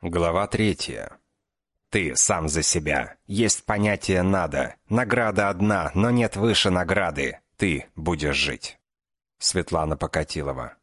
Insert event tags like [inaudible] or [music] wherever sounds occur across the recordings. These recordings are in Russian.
Глава третья. Ты сам за себя. Есть понятие «надо». Награда одна, но нет выше награды. Ты будешь жить. Светлана Покатилова.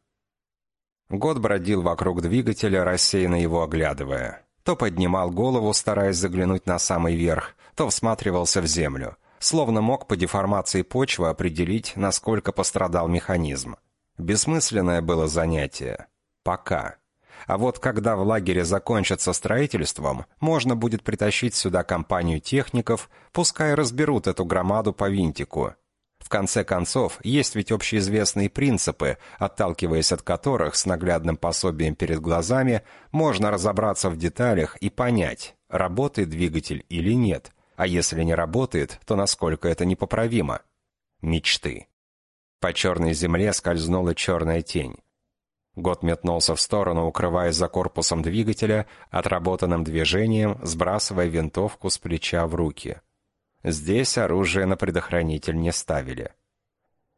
Год бродил вокруг двигателя, рассеянно его оглядывая. То поднимал голову, стараясь заглянуть на самый верх, то всматривался в землю. Словно мог по деформации почвы определить, насколько пострадал механизм. Бессмысленное было занятие. Пока. А вот когда в лагере закончится строительством, можно будет притащить сюда компанию техников, пускай разберут эту громаду по винтику. В конце концов, есть ведь общеизвестные принципы, отталкиваясь от которых с наглядным пособием перед глазами можно разобраться в деталях и понять, работает двигатель или нет, а если не работает, то насколько это непоправимо. Мечты. По черной земле скользнула черная тень. Год метнулся в сторону, укрываясь за корпусом двигателя, отработанным движением, сбрасывая винтовку с плеча в руки. Здесь оружие на предохранитель не ставили.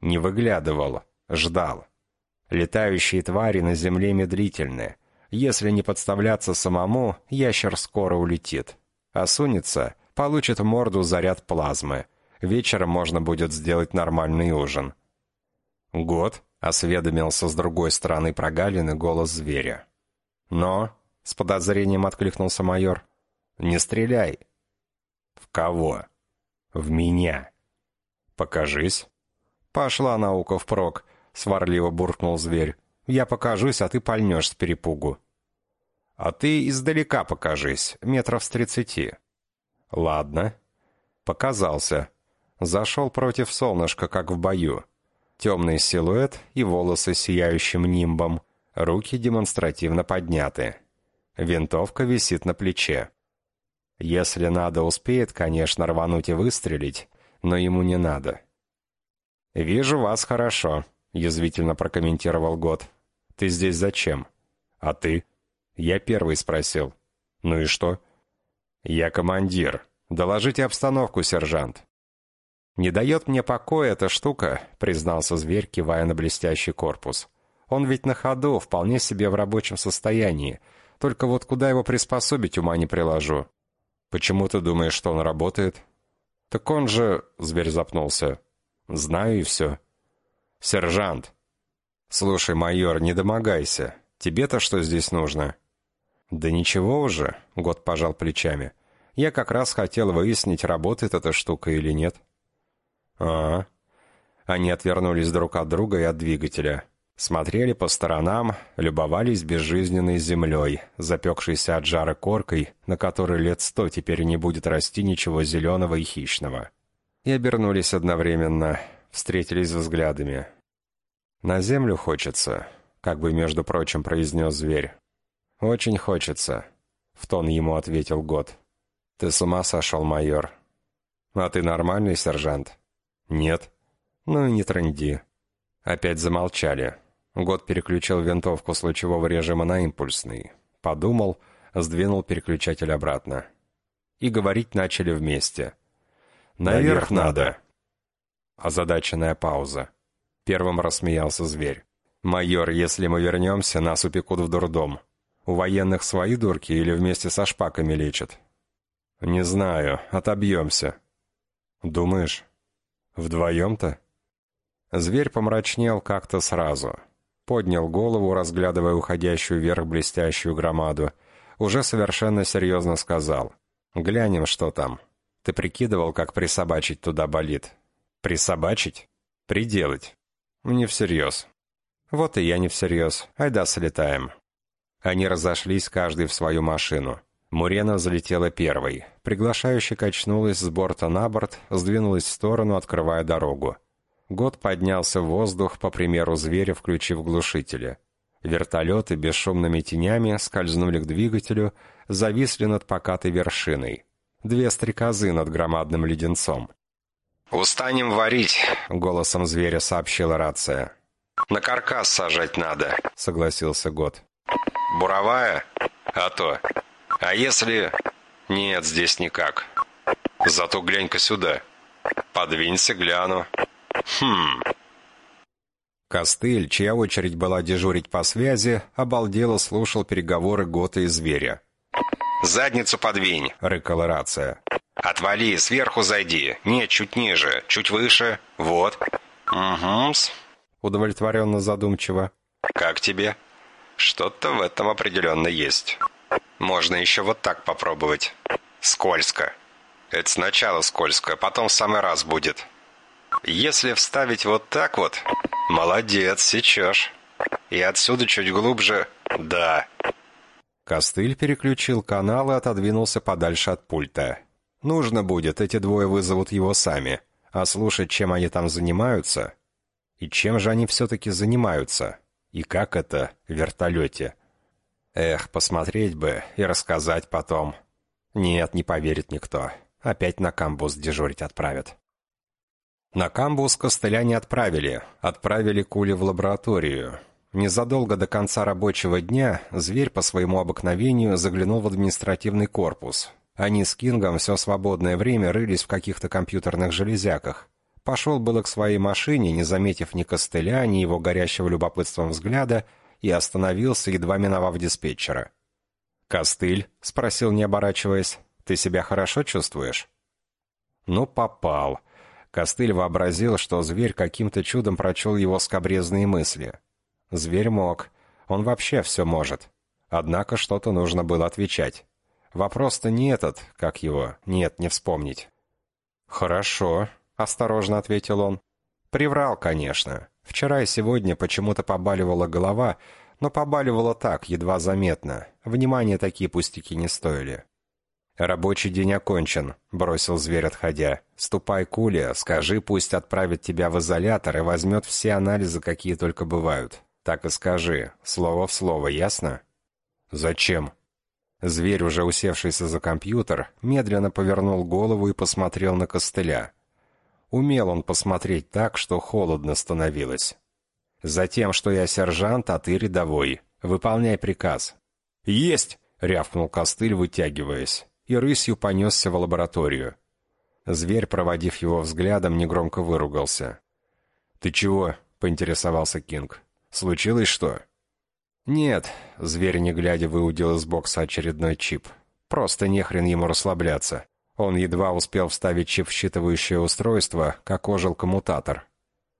Не выглядывал, ждал. Летающие твари на земле медлительны. Если не подставляться самому, ящер скоро улетит. Осунется, получит в морду заряд плазмы. Вечером можно будет сделать нормальный ужин. Год — осведомился с другой стороны прогалины голос зверя. «Но?» — с подозрением откликнулся майор. «Не стреляй!» «В кого?» «В меня!» «Покажись!» «Пошла наука впрок!» — сварливо буркнул зверь. «Я покажусь, а ты пальнешь с перепугу!» «А ты издалека покажись, метров с тридцати!» «Ладно!» Показался. Зашел против солнышка, как в бою. Темный силуэт и волосы сияющим нимбом. Руки демонстративно подняты. Винтовка висит на плече. Если надо, успеет, конечно, рвануть и выстрелить, но ему не надо. «Вижу вас хорошо», — язвительно прокомментировал Год. «Ты здесь зачем?» «А ты?» «Я первый спросил». «Ну и что?» «Я командир. Доложите обстановку, сержант». «Не дает мне покоя эта штука», — признался зверь, кивая на блестящий корпус. «Он ведь на ходу, вполне себе в рабочем состоянии. Только вот куда его приспособить, ума не приложу». «Почему ты думаешь, что он работает?» «Так он же...» — зверь запнулся. «Знаю и все». «Сержант!» «Слушай, майор, не домогайся. Тебе-то что здесь нужно?» «Да ничего уже», — Год пожал плечами. «Я как раз хотел выяснить, работает эта штука или нет». А, Они отвернулись друг от друга и от двигателя. Смотрели по сторонам, любовались безжизненной землей, запекшейся от жара коркой, на которой лет сто теперь не будет расти ничего зеленого и хищного. И обернулись одновременно, встретились взглядами. «На землю хочется», — как бы, между прочим, произнес зверь. «Очень хочется», — в тон ему ответил Год. «Ты с ума сошел, майор». «А ты нормальный, сержант?» «Нет». «Ну и не тренди». Опять замолчали. Год переключил винтовку с лучевого режима на импульсный. Подумал, сдвинул переключатель обратно. И говорить начали вместе. «Наверх, надо!» Озадаченная пауза. Первым рассмеялся зверь. «Майор, если мы вернемся, нас упекут в дурдом. У военных свои дурки или вместе со шпаками лечат?» «Не знаю. Отобьемся». «Думаешь?» Вдвоем-то? Зверь помрачнел как-то сразу. Поднял голову, разглядывая уходящую вверх блестящую громаду. Уже совершенно серьезно сказал. «Глянем, что там. Ты прикидывал, как присобачить туда болит?» «Присобачить? Приделать?» «Не всерьез». «Вот и я не всерьез. Айда слетаем». Они разошлись, каждый в свою машину. Мурена взлетела первой. Приглашающе качнулась с борта на борт, сдвинулась в сторону, открывая дорогу. Год поднялся в воздух, по примеру зверя, включив глушители. Вертолеты бесшумными тенями скользнули к двигателю, зависли над покатой вершиной. Две стрекозы над громадным леденцом. «Устанем варить», — голосом зверя сообщила рация. «На каркас сажать надо», — согласился Год. «Буровая? А то. А если... Нет, здесь никак. Зато глянь-ка сюда. Подвинься, гляну. Хм... Костыль, чья очередь была дежурить по связи, обалдело слушал переговоры Гота и Зверя. задницу подвинь!» — рыкала рация. «Отвали, сверху зайди. Нет, чуть ниже, чуть выше. Вот». «Угу-с», удовлетворенно задумчиво. «Как тебе?» «Что-то в этом определенно есть. Можно еще вот так попробовать. Скользко. Это сначала скользко, потом в самый раз будет. Если вставить вот так вот, молодец, сечешь. И отсюда чуть глубже, да». Костыль переключил канал и отодвинулся подальше от пульта. «Нужно будет, эти двое вызовут его сами. А слушать, чем они там занимаются, и чем же они все-таки занимаются? И как это в вертолете? Эх, посмотреть бы и рассказать потом. Нет, не поверит никто. Опять на камбус дежурить отправят. На камбус костыля не отправили. Отправили Кули в лабораторию. Незадолго до конца рабочего дня зверь по своему обыкновению заглянул в административный корпус. Они с Кингом все свободное время рылись в каких-то компьютерных железяках. Пошел было к своей машине, не заметив ни костыля, ни его горящего любопытством взгляда, и остановился, едва миновав диспетчера. «Костыль?» — спросил, не оборачиваясь. «Ты себя хорошо чувствуешь?» «Ну, попал». Костыль вообразил, что зверь каким-то чудом прочел его скобрезные мысли. Зверь мог. Он вообще все может. Однако что-то нужно было отвечать. Вопрос-то не этот, как его, нет, не вспомнить. «Хорошо», осторожно ответил он. Приврал, конечно. Вчера и сегодня почему-то побаливала голова, но побаливала так, едва заметно. Внимания такие пустяки не стоили. «Рабочий день окончен», — бросил зверь, отходя. «Ступай к скажи, пусть отправит тебя в изолятор и возьмет все анализы, какие только бывают. Так и скажи, слово в слово, ясно?» «Зачем?» Зверь, уже усевшийся за компьютер, медленно повернул голову и посмотрел на костыля. Умел он посмотреть так, что холодно становилось. «Затем, что я сержант, а ты рядовой. Выполняй приказ». «Есть!» — рявкнул костыль, вытягиваясь, и рысью понесся в лабораторию. Зверь, проводив его взглядом, негромко выругался. «Ты чего?» — поинтересовался Кинг. «Случилось что?» «Нет», — зверь, не глядя, выудил из бокса очередной чип. «Просто нехрен ему расслабляться. Он едва успел вставить чип в считывающее устройство, как ожил коммутатор.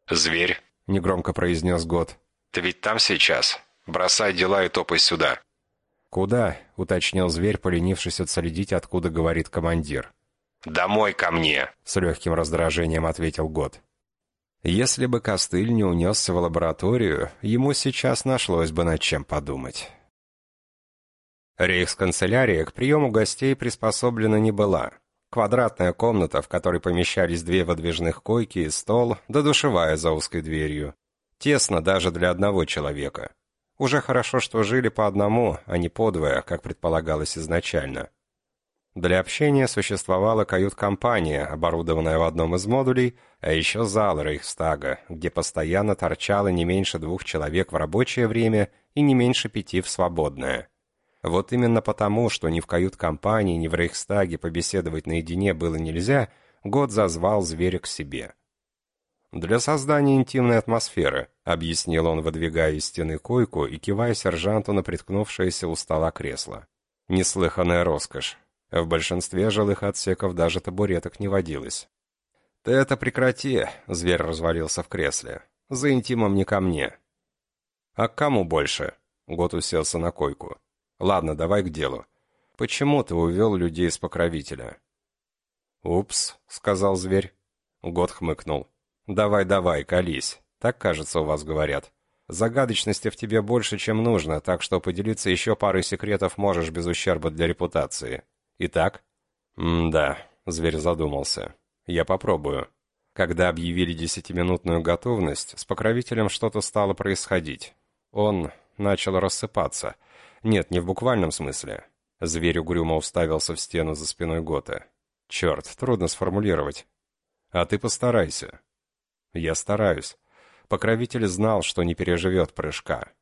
«Зверь», — негромко произнес Год. «Ты ведь там сейчас? Бросай дела и топай сюда». «Куда?» — уточнил зверь, поленившись отследить, откуда говорит командир. «Домой ко мне!» — с легким раздражением ответил Год. Если бы Костыль не унесся в лабораторию, ему сейчас нашлось бы над чем подумать. Рейхсканцелярия к приему гостей приспособлена не была. Квадратная комната, в которой помещались две выдвижных койки и стол, да душевая за узкой дверью. Тесно даже для одного человека. Уже хорошо, что жили по одному, а не по двое, как предполагалось изначально. Для общения существовала кают-компания, оборудованная в одном из модулей, а еще зал Рейхстага, где постоянно торчало не меньше двух человек в рабочее время и не меньше пяти в свободное. Вот именно потому, что ни в кают-компании, ни в Рейхстаге побеседовать наедине было нельзя, Год зазвал зверя к себе. «Для создания интимной атмосферы», — объяснил он, выдвигая из стены койку и кивая сержанту на приткнувшееся у стола кресло. «Неслыханная роскошь. В большинстве жилых отсеков даже табуреток не водилось». «Ты это прекрати», — зверь развалился в кресле. «За интимом не ко мне». «А к кому больше?» — Год уселся на койку. Ладно, давай к делу. Почему ты увел людей из покровителя?» «Упс», — сказал зверь. Год хмыкнул. «Давай, давай, колись. Так, кажется, у вас говорят. Загадочности в тебе больше, чем нужно, так что поделиться еще парой секретов можешь без ущерба для репутации. Итак?» «М-да», — зверь задумался. «Я попробую». Когда объявили десятиминутную готовность, с покровителем что-то стало происходить. Он начал рассыпаться — нет, не в буквальном смысле. Зверь угрюмо уставился в стену за спиной Гота. Черт, трудно сформулировать. А ты постарайся. Я стараюсь. Покровитель знал, что не переживет прыжка.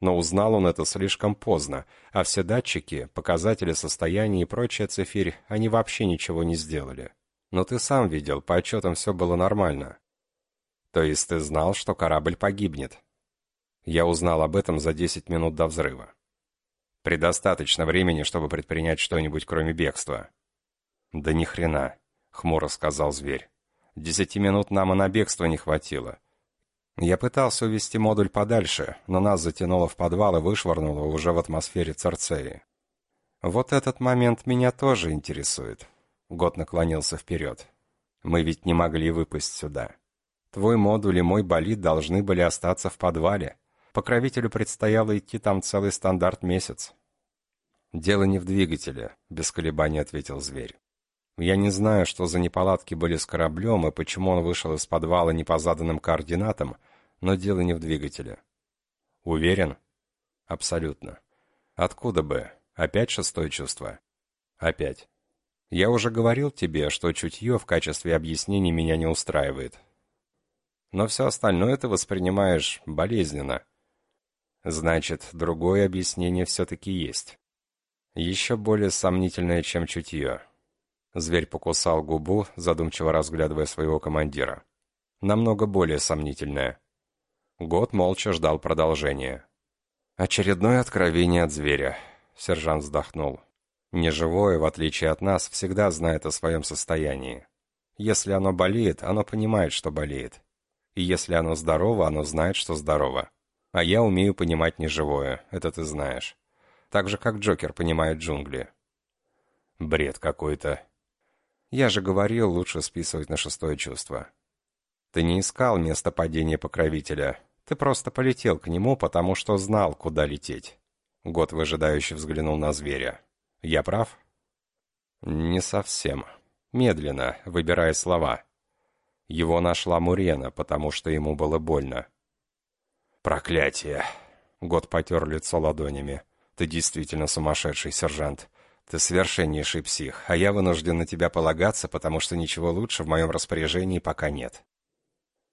Но узнал он это слишком поздно, а все датчики, показатели состояния и прочая цифирь, они вообще ничего не сделали. Но ты сам видел, по отчетам все было нормально. То есть ты знал, что корабль погибнет? Я узнал об этом за 10 минут до взрыва. Предостаточно времени, чтобы предпринять что-нибудь, кроме бегства. Да ни хрена, хмуро сказал зверь. Десяти минут нам и на бегство не хватило. Я пытался увести модуль подальше, но нас затянуло в подвал и вышвырнуло уже в атмосфере Церцеи. Вот этот момент меня тоже интересует. Год наклонился вперед. Мы ведь не могли выпасть сюда. Твой модуль и мой болид должны были остаться в подвале. Покровителю предстояло идти там целый стандарт месяц. «Дело не в двигателе», — без колебаний ответил зверь. «Я не знаю, что за неполадки были с кораблем и почему он вышел из подвала не по заданным координатам, но дело не в двигателе». «Уверен?» «Абсолютно. Откуда бы? Опять шестое чувство?» «Опять. Я уже говорил тебе, что чутье в качестве объяснений меня не устраивает. Но все остальное ты воспринимаешь болезненно. Значит, другое объяснение все-таки есть. Еще более сомнительное, чем чутье. Зверь покусал губу, задумчиво разглядывая своего командира. Намного более сомнительное. Год молча ждал продолжения. «Очередное откровение от зверя», — сержант вздохнул. Неживое, в отличие от нас, всегда знает о своем состоянии. Если оно болеет, оно понимает, что болеет. И если оно здорово, оно знает, что здорово. А я умею понимать неживое, это ты знаешь. Так же, как Джокер понимает джунгли. Бред какой-то. Я же говорил, лучше списывать на шестое чувство. Ты не искал место падения покровителя. Ты просто полетел к нему, потому что знал, куда лететь. Год выжидающе взглянул на зверя. Я прав? Не совсем. Медленно, выбирая слова. Его нашла Мурена, потому что ему было больно. Проклятие. Год потер лицо ладонями. Ты действительно сумасшедший, сержант. Ты совершеннейший псих, а я вынужден на тебя полагаться, потому что ничего лучше в моем распоряжении пока нет.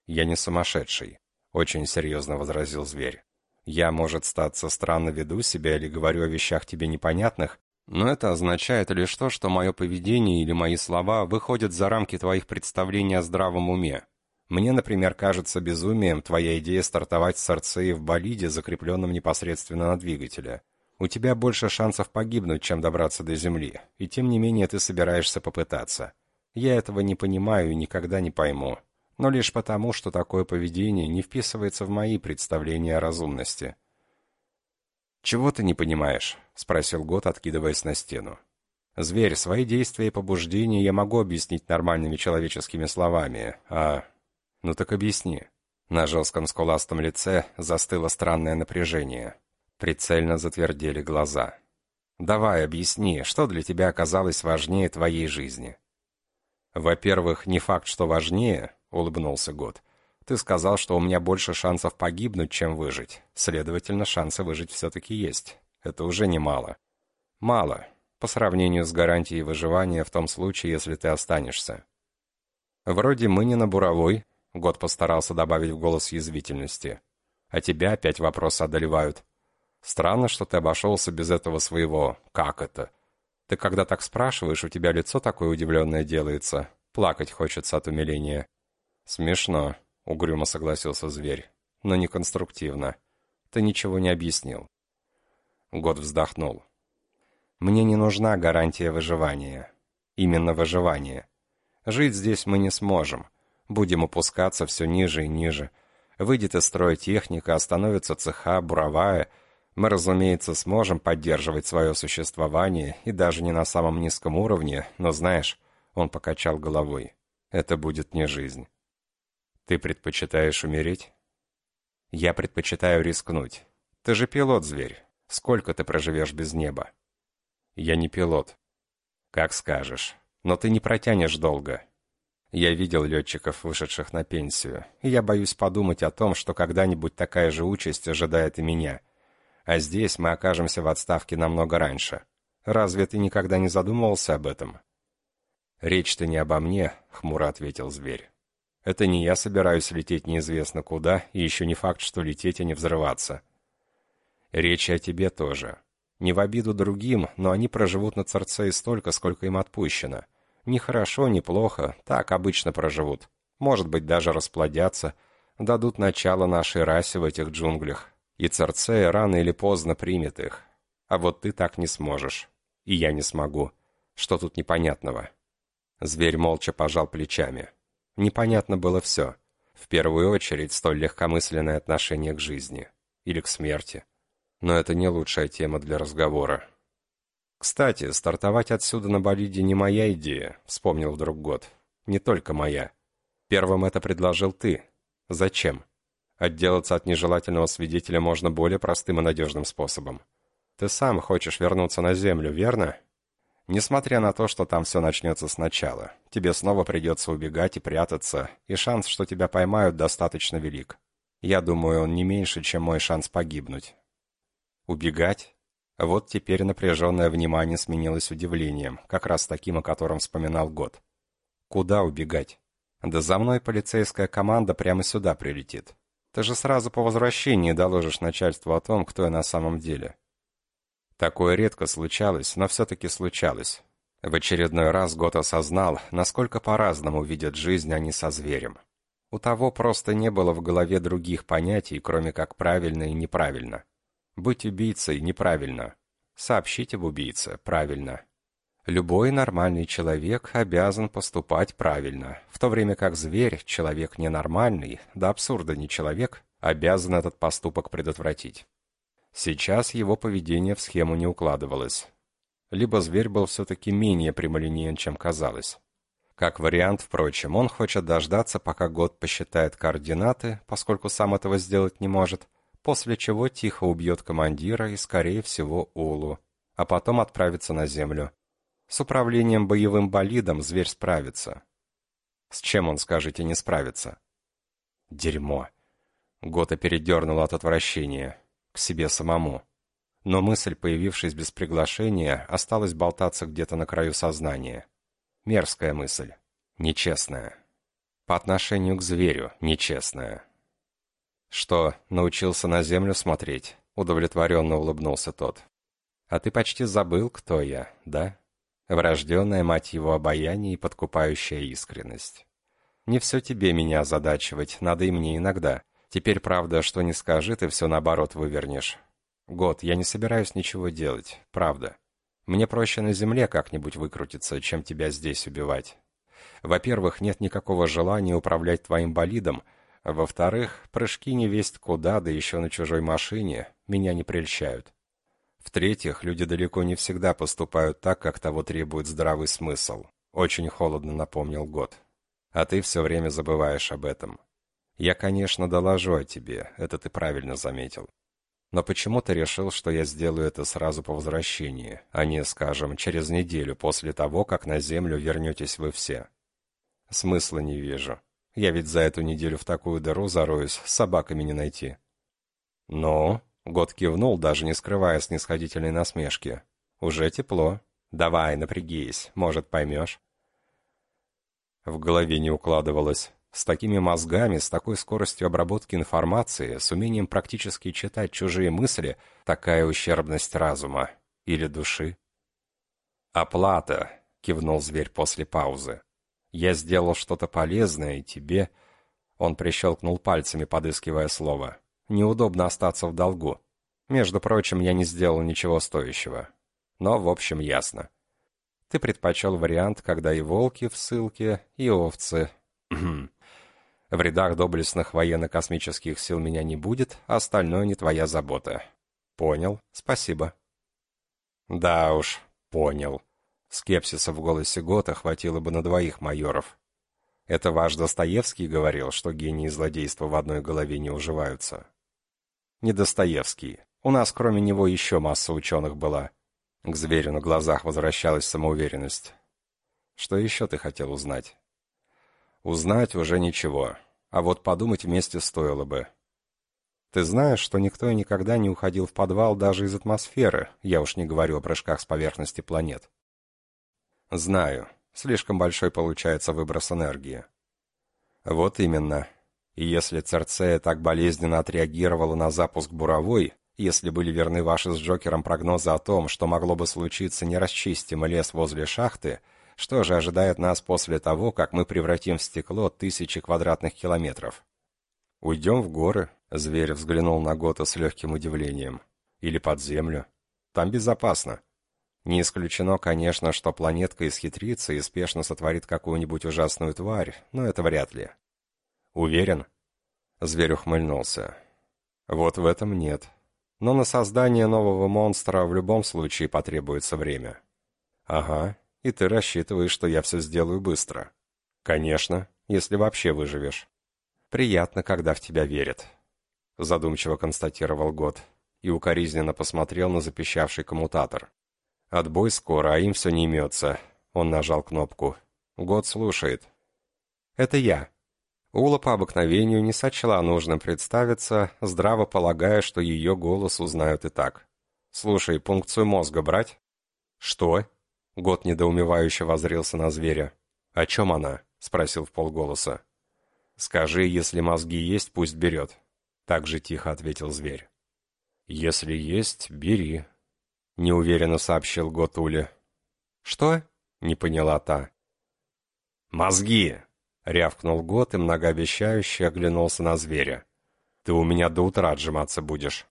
Я не сумасшедший, очень серьезно возразил зверь. Я, может, статься странно веду себя или говорю о вещах тебе непонятных, но это означает лишь то, что мое поведение или мои слова выходят за рамки твоих представлений о здравом уме. Мне, например, кажется безумием твоя идея стартовать с Арцеи в болиде, закрепленном непосредственно на двигателе. У тебя больше шансов погибнуть, чем добраться до Земли, и тем не менее ты собираешься попытаться. Я этого не понимаю и никогда не пойму, но лишь потому, что такое поведение не вписывается в мои представления о разумности. «Чего ты не понимаешь?» — спросил Гот, откидываясь на стену. «Зверь, свои действия и побуждения я могу объяснить нормальными человеческими словами, а...» «Ну так объясни». На жестком скуластом лице застыло странное напряжение. Прицельно затвердели глаза. «Давай, объясни, что для тебя оказалось важнее твоей жизни?» «Во-первых, не факт, что важнее», — улыбнулся Гот. Ты сказал, что у меня больше шансов погибнуть, чем выжить. Следовательно, шансы выжить все-таки есть. Это уже немало. Мало, по сравнению с гарантией выживания в том случае, если ты останешься. Вроде мы не на буровой, Год постарался добавить в голос язвительности. А тебя опять вопросы одолевают. Странно, что ты обошелся без этого своего «как это?». Ты когда так спрашиваешь, у тебя лицо такое удивленное делается. Плакать хочется от умиления. Смешно. — угрюмо согласился зверь. «Но не конструктивно. Ты ничего не объяснил». Год вздохнул. «Мне не нужна гарантия выживания. Именно выживания. Жить здесь мы не сможем. Будем опускаться все ниже и ниже. Выйдет из строя техника, остановится цеха, буровая. Мы, разумеется, сможем поддерживать свое существование, и даже не на самом низком уровне, но знаешь...» Он покачал головой. «Это будет не жизнь». Ты предпочитаешь умереть? Я предпочитаю рискнуть. Ты же пилот, зверь. Сколько ты проживешь без неба? Я не пилот. Как скажешь. Но ты не протянешь долго. Я видел летчиков, вышедших на пенсию, и я боюсь подумать о том, что когда-нибудь такая же участь ожидает и меня. А здесь мы окажемся в отставке намного раньше. Разве ты никогда не задумывался об этом? Речь-то не обо мне, хмуро ответил зверь. Это не я собираюсь лететь неизвестно куда, и еще не факт, что лететь, а не взрываться. Речь о тебе тоже. Не в обиду другим, но они проживут на Царце столько, сколько им отпущено. Ни хорошо, ни плохо, так обычно проживут. Может быть, даже расплодятся, дадут начало нашей расе в этих джунглях. И Царцея рано или поздно примет их. А вот ты так не сможешь. И я не смогу. Что тут непонятного?» Зверь молча пожал плечами. Непонятно было все. В первую очередь, столь легкомысленное отношение к жизни. Или к смерти. Но это не лучшая тема для разговора. «Кстати, стартовать отсюда на болиде не моя идея», — вспомнил вдруг год. «Не только моя. Первым это предложил ты. Зачем? Отделаться от нежелательного свидетеля можно более простым и надежным способом. Ты сам хочешь вернуться на Землю, верно? Несмотря на то, что там все начнется сначала, тебе снова придется убегать и прятаться, и шанс, что тебя поймают, достаточно велик. Я думаю, он не меньше, чем мой шанс погибнуть. Убегать? Вот теперь напряженное внимание сменилось удивлением, как раз таким, о котором вспоминал год. Куда убегать? Да за мной полицейская команда прямо сюда прилетит. Ты же сразу по возвращении доложишь начальству о том, кто я на самом деле. Такое редко случалось, но все-таки случалось. В очередной раз Гот осознал, насколько по-разному видят жизнь они со зверем. У того просто не было в голове других понятий, кроме как правильно и неправильно. Быть убийцей неправильно. Сообщить об убийце правильно. Любой нормальный человек обязан поступать правильно, в то время как зверь, человек ненормальный, до абсурда не человек, обязан этот поступок предотвратить. Сейчас его поведение в схему не укладывалось. Либо зверь был все-таки менее прямолинеен, чем казалось. Как вариант, впрочем, он хочет дождаться, пока год посчитает координаты, поскольку сам этого сделать не может, после чего тихо убьет командира и, скорее всего, Улу, а потом отправится на землю. С управлением боевым болидом зверь справится. С чем он, скажете, не справится? Дерьмо. Гота передернул от отвращения к себе самому. Но мысль, появившись без приглашения, осталась болтаться где-то на краю сознания. Мерзкая мысль. Нечестная. По отношению к зверю нечестная. «Что, научился на землю смотреть?» — удовлетворенно улыбнулся тот. «А ты почти забыл, кто я, да? Врожденная, мать его, обаяние и подкупающая искренность. Не все тебе меня озадачивать, надо и мне иногда. Теперь, правда, что не скажи, ты все наоборот вывернешь. Год, я не собираюсь ничего делать, правда. Мне проще на земле как-нибудь выкрутиться, чем тебя здесь убивать. Во-первых, нет никакого желания управлять твоим болидом. Во-вторых, прыжки не весть куда, да еще на чужой машине, меня не прельщают. В-третьих, люди далеко не всегда поступают так, как того требует здравый смысл. Очень холодно напомнил Год. А ты все время забываешь об этом. Я, конечно, доложу о тебе, это ты правильно заметил. Но почему ты решил, что я сделаю это сразу по возвращении, а не, скажем, через неделю после того, как на землю вернетесь вы все? Смысла не вижу. Я ведь за эту неделю в такую дыру зароюсь, с собаками не найти. Ну, Год кивнул, даже не скрывая снисходительной насмешки. Уже тепло. Давай, напрягись, может, поймешь. В голове не укладывалось. С такими мозгами, с такой скоростью обработки информации, с умением практически читать чужие мысли, такая ущербность разума или души. «Оплата», — кивнул зверь после паузы. «Я сделал что-то полезное, и тебе...» Он прищелкнул пальцами, подыскивая слово. «Неудобно остаться в долгу. Между прочим, я не сделал ничего стоящего. Но, в общем, ясно. Ты предпочел вариант, когда и волки в ссылке, и овцы. [clears throat] В рядах доблестных военно-космических сил меня не будет, а остальное не твоя забота. Понял, спасибо. Да уж, понял. Скепсиса в голосе Гота хватило бы на двоих майоров. Это ваш Достоевский говорил, что гении злодейства в одной голове не уживаются. Не Достоевский. У нас кроме него еще масса ученых была. К зверю на глазах возвращалась самоуверенность. Что еще ты хотел узнать? Узнать уже ничего, а вот подумать вместе стоило бы. Ты знаешь, что никто и никогда не уходил в подвал даже из атмосферы, я уж не говорю о прыжках с поверхности планет. Знаю. Слишком большой получается выброс энергии. Вот именно. И если Церцея так болезненно отреагировала на запуск буровой, если были верны ваши с Джокером прогнозы о том, что могло бы случиться нерасчистимый лес возле шахты, что же ожидает нас после того, как мы превратим в стекло тысячи квадратных километров? Уйдем в горы, зверь взглянул на Гота с легким удивлением. Или под землю. Там безопасно. Не исключено, конечно, что планетка исхитрится и спешно сотворит какую-нибудь ужасную тварь, но это вряд ли. Уверен? Зверь ухмыльнулся. Вот в этом нет. Но на создание нового монстра в любом случае потребуется время. Ага, и ты рассчитываешь, что я все сделаю быстро. Конечно, если вообще выживешь. Приятно, когда в тебя верят. Задумчиво констатировал Год и укоризненно посмотрел на запищавший коммутатор. Отбой скоро, а им все не имется. Он нажал кнопку. Год слушает. Это я. Ула по обыкновению не сочла нужным представиться, здраво полагая, что ее голос узнают и так. «Слушай, пункцию мозга брать?» «Что?» Год недоумевающе возрился на зверя. «О чем она?» — спросил в полголоса. «Скажи, если мозги есть, пусть берет». Так же тихо ответил зверь. «Если есть, бери», — неуверенно сообщил Гот Уле. «Что?» — не поняла та. «Мозги!» — рявкнул Гот и многообещающе оглянулся на зверя. «Ты у меня до утра отжиматься будешь».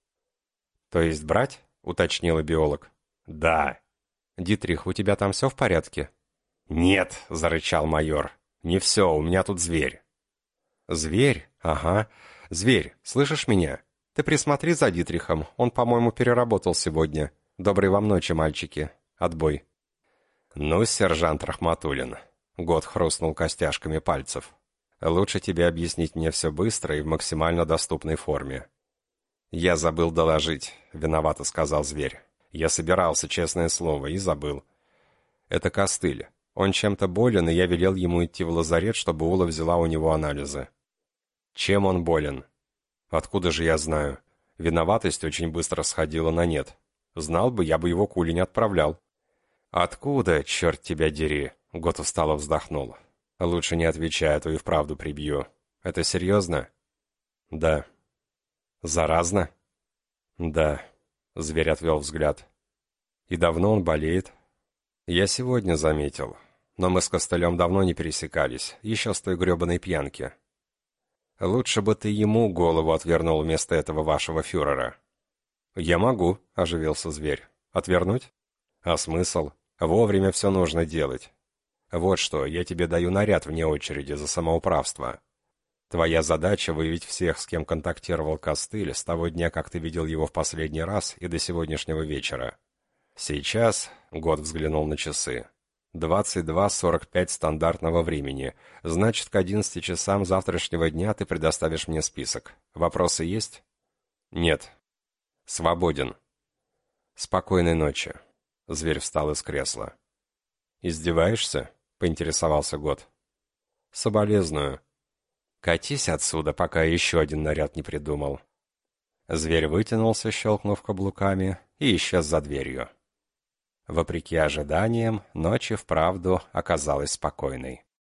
«То есть брать?» — уточнила биолог. «Да», «Дитрих, у тебя там все в порядке?» «Нет», — зарычал майор. «Не все, у меня тут зверь». «Зверь? Ага. Зверь, слышишь меня? Ты присмотри за Дитрихом, он, по-моему, переработал сегодня. Доброй вам ночи, мальчики. Отбой». «Ну, сержант Рахматуллин», — Год хрустнул костяшками пальцев. «Лучше тебе объяснить мне все быстро и в максимально доступной форме». «Я забыл доложить», — виновато сказал зверь. Я собирался, честное слово, и забыл. Это костыль. Он чем-то болен, и я велел ему идти в лазарет, чтобы Ула взяла у него анализы. Чем он болен? Откуда же я знаю? Виноватость очень быстро сходила на нет. Знал бы, я бы его кули не отправлял. Откуда, черт тебя дери? Гот устало вздохнул. Лучше не отвечай, а то и вправду прибью. Это серьезно? Да. Заразно? Да. Зверь отвел взгляд. «И давно он болеет?» «Я сегодня заметил. Но мы с Костылем давно не пересекались, еще с той гребаной пьянки. Лучше бы ты ему голову отвернул вместо этого вашего фюрера». «Я могу», — оживился зверь. «Отвернуть?» «А смысл? Вовремя все нужно делать. Вот что, я тебе даю наряд вне очереди за самоуправство. Твоя задача выявить всех, с кем контактировал Костыль с того дня, как ты видел его в последний раз и до сегодняшнего вечера. Сейчас, год взглянул на часы, 22.45 стандартного времени. Значит, к 11 часам завтрашнего дня ты предоставишь мне список. Вопросы есть? Нет. Свободен. Спокойной ночи. Зверь встал из кресла. Издеваешься? Поинтересовался Год. Соболезную. Катись отсюда, пока еще один наряд не придумал. Зверь вытянулся, щелкнув каблуками, и исчез за дверью. Вопреки ожиданиям, ночь и вправду оказалась спокойной.